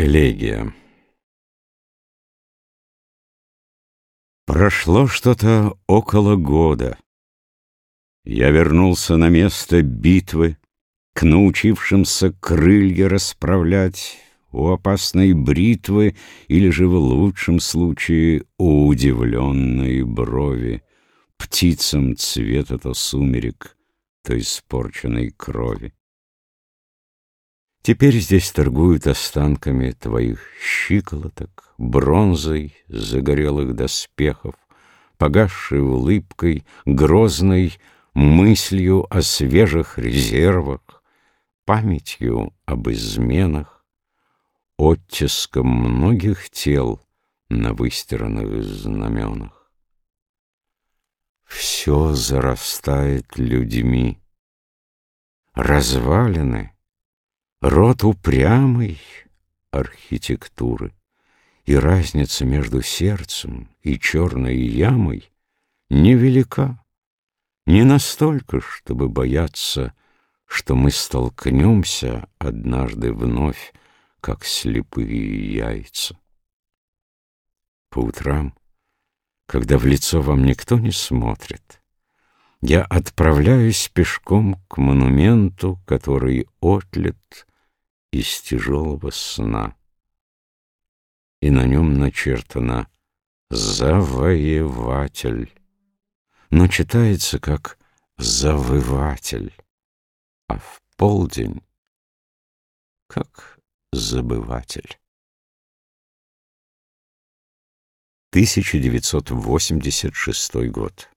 Элегия Прошло что-то около года. Я вернулся на место битвы, К научившимся крылья расправлять У опасной бритвы Или же в лучшем случае У удивленной брови, Птицам цвета то сумерек, То испорченной крови. Теперь здесь торгуют останками твоих щиколоток, Бронзой загорелых доспехов, Погасшей улыбкой, грозной Мыслью о свежих резервах, Памятью об изменах, Оттиском многих тел На выстиранных знаменах. Все зарастает людьми, Развалины — Род упрямый архитектуры, И разница между сердцем и черной ямой Невелика, не настолько, чтобы бояться, Что мы столкнемся однажды вновь, Как слепые яйца. По утрам, когда в лицо вам никто не смотрит, Я отправляюсь пешком к монументу, Который отлет из тяжелого сна. И на нем начертано «Завоеватель», но читается как «завыватель», а в полдень как «забыватель». 1986 год.